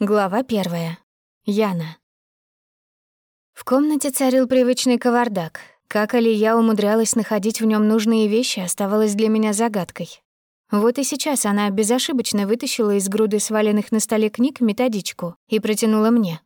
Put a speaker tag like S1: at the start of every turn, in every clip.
S1: Глава первая. Яна. В комнате царил привычный кавардак. Как Алия умудрялась находить в нем нужные вещи, оставалось для меня загадкой. Вот и сейчас она безошибочно вытащила из груды сваленных на столе книг методичку и протянула мне.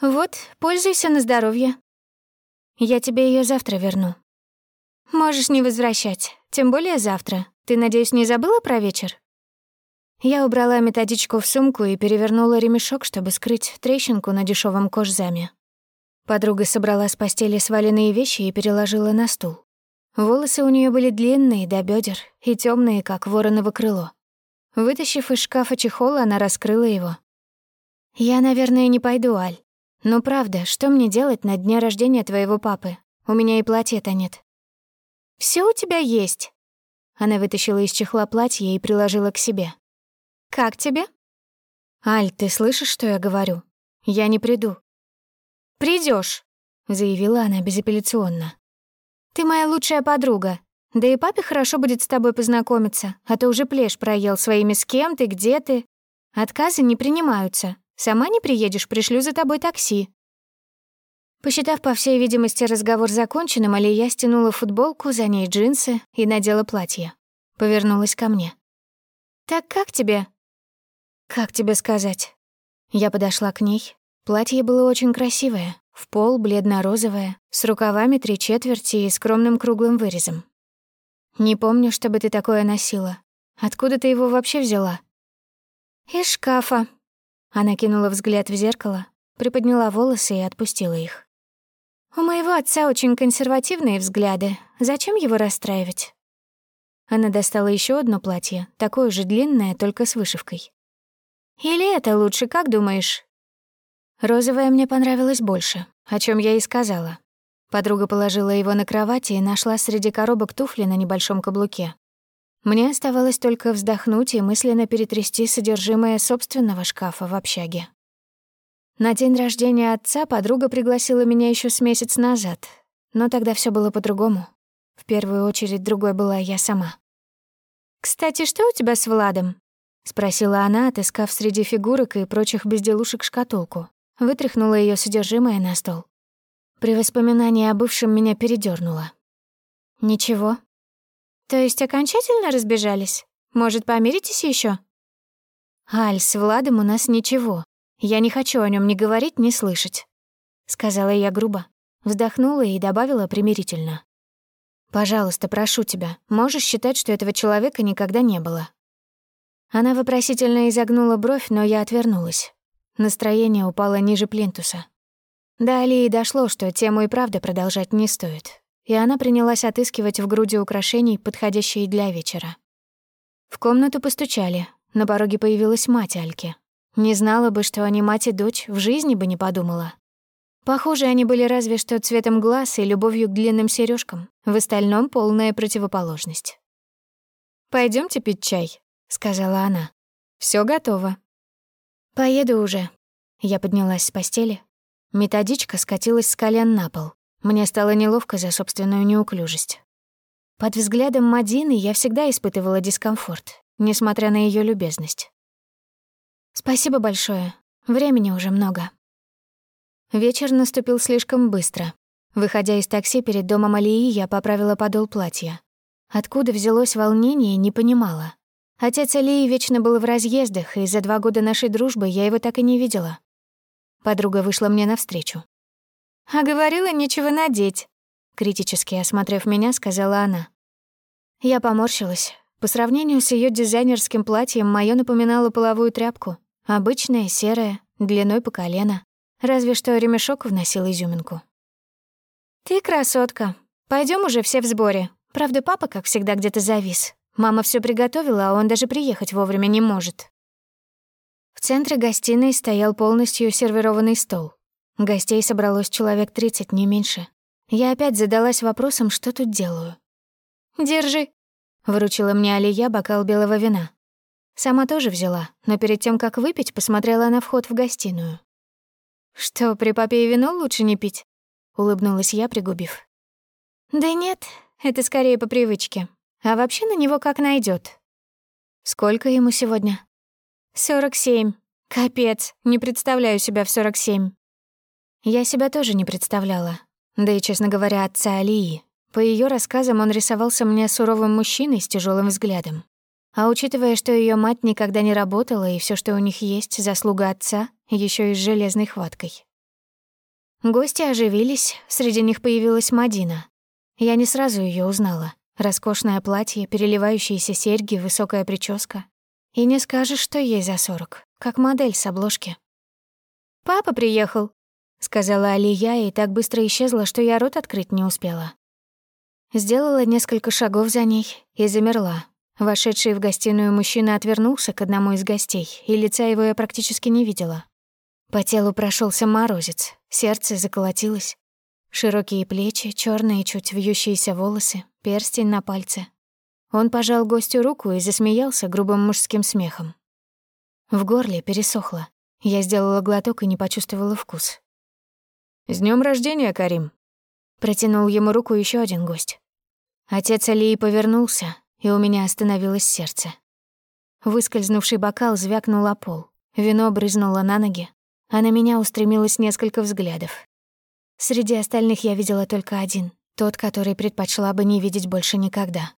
S1: «Вот, пользуйся на здоровье. Я тебе ее завтра верну». «Можешь не возвращать, тем более завтра. Ты, надеюсь, не забыла про вечер?» Я убрала методичку в сумку и перевернула ремешок, чтобы скрыть трещинку на дешевом кожзаме. Подруга собрала с постели сваленные вещи и переложила на стул. Волосы у нее были длинные до бедер и темные, как вороново крыло. Вытащив из шкафа чехол, она раскрыла его. «Я, наверное, не пойду, Аль. Но правда, что мне делать на дне рождения твоего папы? У меня и платья-то нет». Все у тебя есть». Она вытащила из чехла платье и приложила к себе. Как тебе?» «Аль, ты слышишь, что я говорю? Я не приду». Придешь, заявила она безапелляционно. «Ты моя лучшая подруга. Да и папе хорошо будет с тобой познакомиться, а то уже плешь проел своими с кем ты, где ты. Отказы не принимаются. Сама не приедешь, пришлю за тобой такси». Посчитав, по всей видимости, разговор законченным, Алия стянула футболку, за ней джинсы и надела платье. Повернулась ко мне. «Так как тебе?» «Как тебе сказать?» Я подошла к ней. Платье было очень красивое, в пол бледно-розовое, с рукавами три четверти и скромным круглым вырезом. «Не помню, чтобы ты такое носила. Откуда ты его вообще взяла?» «Из шкафа». Она кинула взгляд в зеркало, приподняла волосы и отпустила их. «У моего отца очень консервативные взгляды. Зачем его расстраивать?» Она достала еще одно платье, такое же длинное, только с вышивкой. Или это лучше, как думаешь?» Розовое мне понравилось больше, о чем я и сказала. Подруга положила его на кровать и нашла среди коробок туфли на небольшом каблуке. Мне оставалось только вздохнуть и мысленно перетрясти содержимое собственного шкафа в общаге. На день рождения отца подруга пригласила меня еще с месяц назад, но тогда все было по-другому. В первую очередь другой была я сама. «Кстати, что у тебя с Владом?» — спросила она, отыскав среди фигурок и прочих безделушек шкатулку. Вытряхнула ее содержимое на стол. При воспоминании о бывшем меня передернуло. «Ничего». «То есть окончательно разбежались? Может, помиритесь еще? «Аль, с Владом у нас ничего. Я не хочу о нем ни говорить, ни слышать», — сказала я грубо. Вздохнула и добавила примирительно. «Пожалуйста, прошу тебя, можешь считать, что этого человека никогда не было. Она вопросительно изогнула бровь, но я отвернулась. Настроение упало ниже плинтуса. До Алии дошло, что тему и правда продолжать не стоит, и она принялась отыскивать в груди украшений, подходящие для вечера. В комнату постучали. На пороге появилась мать Альки. Не знала бы, что они мать и дочь, в жизни бы не подумала. Похоже, они были разве что цветом глаз и любовью к длинным сережкам. В остальном полная противоположность. Пойдемте пить чай», — сказала она. Все готово». «Поеду уже». Я поднялась с постели. Методичка скатилась с колен на пол. Мне стало неловко за собственную неуклюжесть. Под взглядом Мадины я всегда испытывала дискомфорт, несмотря на ее любезность. «Спасибо большое. Времени уже много». Вечер наступил слишком быстро. Выходя из такси перед домом Алии, я поправила подол платья. Откуда взялось волнение, не понимала. Отец Алии вечно был в разъездах, и за два года нашей дружбы я его так и не видела. Подруга вышла мне навстречу. «А говорила, нечего надеть», — критически осмотрев меня, сказала она. Я поморщилась. По сравнению с ее дизайнерским платьем, моё напоминало половую тряпку. Обычное, серое, длиной по колено. Разве что ремешок вносил изюминку. «Ты красотка. Пойдем уже все в сборе. Правда, папа, как всегда, где-то завис. Мама все приготовила, а он даже приехать вовремя не может. В центре гостиной стоял полностью сервированный стол. Гостей собралось человек 30, не меньше. Я опять задалась вопросом, что тут делаю. «Держи», — вручила мне Алия бокал белого вина. Сама тоже взяла, но перед тем, как выпить, посмотрела на вход в гостиную. «Что, при папе и вино лучше не пить?» — улыбнулась я, пригубив. «Да нет, это скорее по привычке. А вообще на него как найдет. Сколько ему сегодня? Сорок семь. Капец, не представляю себя в 47. Я себя тоже не представляла. Да и, честно говоря, отца Алии. По ее рассказам он рисовался мне суровым мужчиной с тяжелым взглядом. А учитывая, что ее мать никогда не работала и все, что у них есть, заслуга отца, еще и с железной хваткой. Гости оживились, среди них появилась Мадина. Я не сразу ее узнала. Роскошное платье, переливающиеся серьги, высокая прическа. И не скажешь, что ей за сорок, как модель с обложки. «Папа приехал», — сказала Алия и так быстро исчезла, что я рот открыть не успела. Сделала несколько шагов за ней и замерла. Вошедший в гостиную мужчина отвернулся к одному из гостей, и лица его я практически не видела. По телу прошелся морозец, сердце заколотилось. Широкие плечи, черные чуть вьющиеся волосы, перстень на пальце. Он пожал гостю руку и засмеялся грубым мужским смехом. В горле пересохло. Я сделала глоток и не почувствовала вкус.
S2: «С днем рождения, Карим!»
S1: Протянул ему руку еще один гость. Отец Алии повернулся, и у меня остановилось сердце. Выскользнувший бокал звякнул о пол. Вино брызнуло на ноги, а на меня устремилось несколько взглядов. Среди остальных я видела только один, тот, который предпочла бы не видеть больше никогда.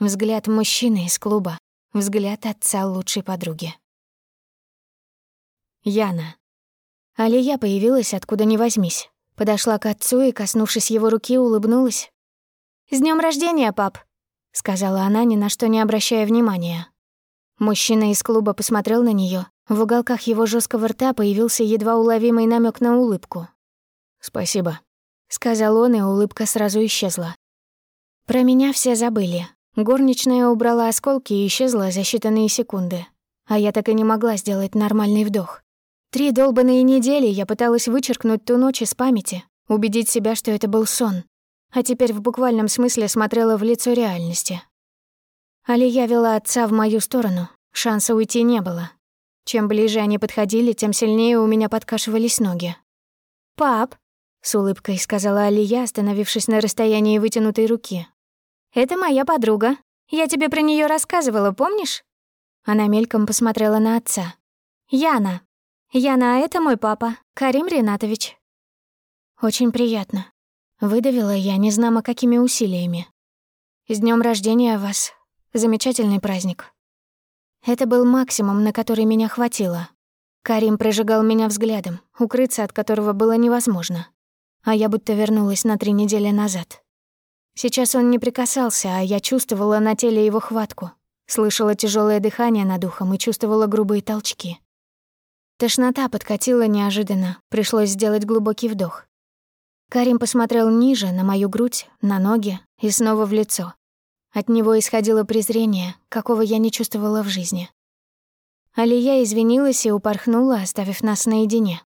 S1: Взгляд мужчины из клуба, взгляд отца лучшей подруги. Яна. Алия появилась откуда ни возьмись. Подошла к отцу и, коснувшись его руки, улыбнулась. «С днем рождения, пап!» — сказала она, ни на что не обращая внимания. Мужчина из клуба посмотрел на нее. В уголках его жесткого рта появился едва уловимый намек на улыбку.
S2: «Спасибо», —
S1: сказал он, и улыбка сразу исчезла. Про меня все забыли. Горничная убрала осколки и исчезла за считанные секунды. А я так и не могла сделать нормальный вдох. Три долбанные недели я пыталась вычеркнуть ту ночь из памяти, убедить себя, что это был сон. А теперь в буквальном смысле смотрела в лицо реальности. Алия вела отца в мою сторону, шанса уйти не было. Чем ближе они подходили, тем сильнее у меня подкашивались ноги. «Пап», — с улыбкой сказала Алия, остановившись на расстоянии вытянутой руки. «Это моя подруга. Я тебе про нее рассказывала, помнишь?» Она мельком посмотрела на отца. «Яна. Яна, а это мой папа, Карим Ринатович». «Очень приятно», — выдавила я, не знамо какими усилиями. «С днем рождения вас. Замечательный праздник». Это был максимум, на который меня хватило. Карим прожигал меня взглядом, укрыться от которого было невозможно. А я будто вернулась на три недели назад. Сейчас он не прикасался, а я чувствовала на теле его хватку, слышала тяжелое дыхание над ухом и чувствовала грубые толчки. Тошнота подкатила неожиданно, пришлось сделать глубокий вдох. Карим посмотрел ниже, на мою грудь, на ноги и снова в лицо. От него исходило презрение, какого я не чувствовала в жизни. Алия извинилась и упорхнула, оставив нас наедине.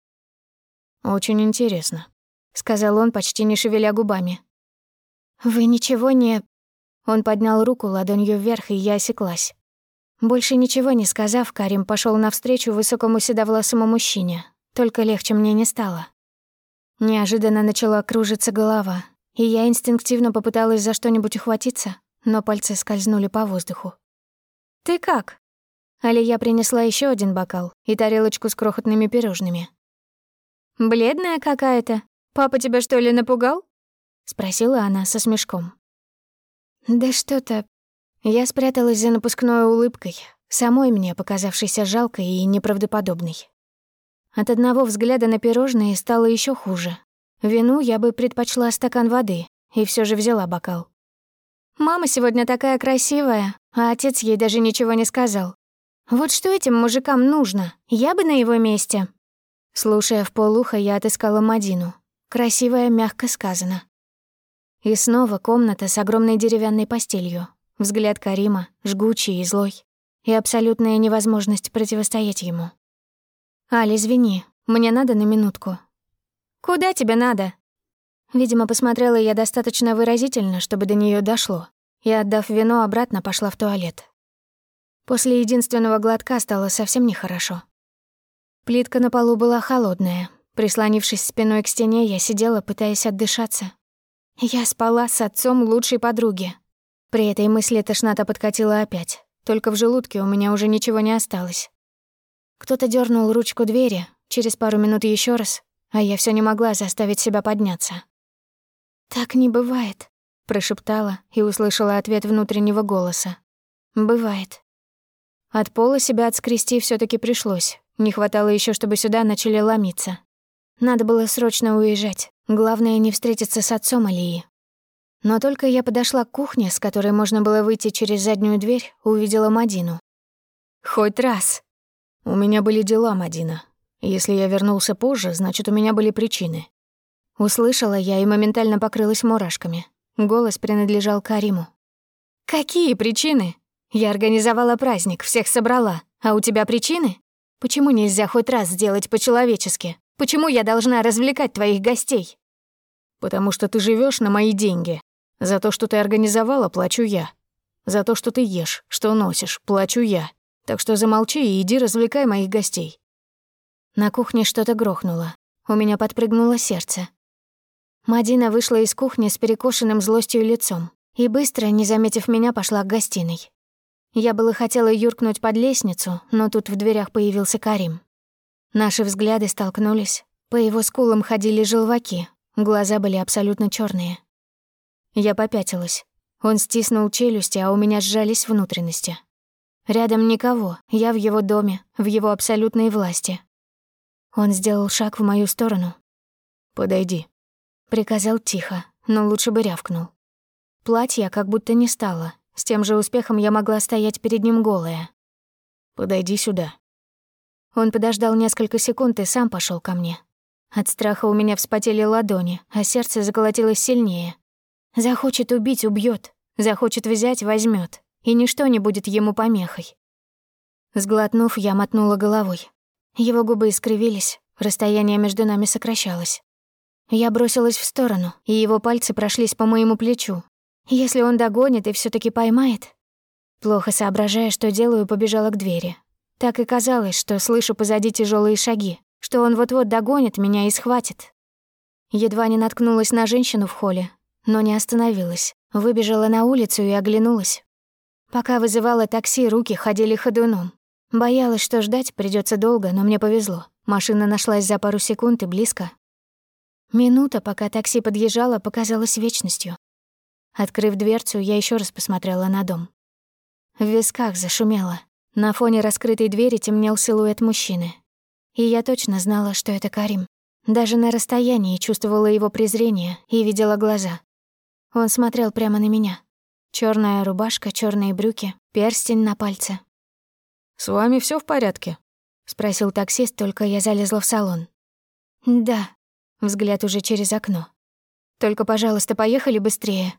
S2: «Очень интересно», —
S1: сказал он, почти не шевеля губами. «Вы ничего не...» Он поднял руку ладонью вверх, и я осеклась. Больше ничего не сказав, Карим пошел навстречу высокому седовласому мужчине, только легче мне не стало. Неожиданно начала кружиться голова, и я инстинктивно попыталась за что-нибудь ухватиться, но пальцы скользнули по воздуху. «Ты как?» Алия принесла еще один бокал и тарелочку с крохотными пирожными. «Бледная какая-то. Папа тебя что ли напугал?» — спросила она со смешком. «Да что-то...» Я спряталась за напускной улыбкой, самой мне показавшейся жалкой и неправдоподобной. От одного взгляда на пирожные стало еще хуже. Вину я бы предпочла стакан воды, и все же взяла бокал. Мама сегодня такая красивая, а отец ей даже ничего не сказал. Вот что этим мужикам нужно, я бы на его месте. Слушая в полухо, я отыскала Мадину. Красивая, мягко сказано. И снова комната с огромной деревянной постелью. Взгляд Карима, жгучий и злой. И абсолютная невозможность противостоять ему. «Али, извини, мне надо на минутку». «Куда тебе надо?» Видимо, посмотрела я достаточно выразительно, чтобы до нее дошло, и, отдав вино, обратно пошла в туалет. После единственного глотка стало совсем нехорошо. Плитка на полу была холодная. Прислонившись спиной к стене, я сидела, пытаясь отдышаться. Я спала с отцом лучшей подруги. При этой мысли тошнота подкатила опять, только в желудке у меня уже ничего не осталось. Кто-то дернул ручку двери, через пару минут еще раз, а я все не могла заставить себя подняться. «Так не бывает», — прошептала и услышала ответ внутреннего голоса. «Бывает». От пола себя отскрести все таки пришлось. Не хватало еще, чтобы сюда начали ломиться. Надо было срочно уезжать. Главное, не встретиться с отцом Алии. Но только я подошла к кухне, с которой можно было выйти через заднюю дверь, увидела Мадину. «Хоть раз!» «У меня были дела, Мадина. Если я вернулся позже, значит, у меня были причины». Услышала я и моментально покрылась мурашками. Голос принадлежал Кариму. «Какие причины? Я организовала праздник, всех собрала. А у тебя причины? Почему нельзя хоть раз сделать по-человечески? Почему я должна развлекать твоих гостей?» «Потому что ты живешь на мои деньги. За то, что ты организовала, плачу я. За то, что ты ешь, что носишь, плачу я. Так что замолчи и иди развлекай моих гостей». На кухне что-то грохнуло. У меня подпрыгнуло сердце. Мадина вышла из кухни с перекошенным злостью лицом и быстро, не заметив меня, пошла к гостиной. Я было хотела юркнуть под лестницу, но тут в дверях появился Карим. Наши взгляды столкнулись. По его скулам ходили желваки, глаза были абсолютно черные. Я попятилась. Он стиснул челюсти, а у меня сжались внутренности. Рядом никого, я в его доме, в его абсолютной власти. Он сделал шаг в мою сторону. «Подойди», — приказал тихо, но лучше бы рявкнул. Платья как будто не стало, с тем же успехом я могла стоять перед ним голая. «Подойди сюда», он подождал несколько секунд и сам пошел ко мне. От страха у меня вспотели ладони, а сердце заколотилось сильнее. Захочет убить — убьет, захочет взять — возьмет, и ничто не будет ему помехой. Сглотнув, я мотнула головой. Его губы искривились, расстояние между нами сокращалось. Я бросилась в сторону, и его пальцы прошлись по моему плечу. Если он догонит и все таки поймает... Плохо соображая, что делаю, побежала к двери, так и казалось, что слышу позади тяжелые шаги, что он вот-вот догонит меня и схватит. Едва не наткнулась на женщину в холле, но не остановилась. Выбежала на улицу и оглянулась. Пока вызывала такси, руки ходили ходуном. Боялась, что ждать придется долго, но мне повезло. Машина нашлась за пару секунд и близко. Минута, пока такси подъезжало, показалась вечностью. Открыв дверцу, я еще раз посмотрела на дом. В висках зашумело. На фоне раскрытой двери темнел силуэт мужчины. И я точно знала, что это Карим. Даже на расстоянии чувствовала его презрение и видела глаза. Он смотрел прямо на меня. Черная рубашка, черные брюки, перстень на пальце. «С вами все в порядке?» — спросил таксист, только я залезла в салон. «Да», — взгляд уже через окно. «Только, пожалуйста, поехали быстрее.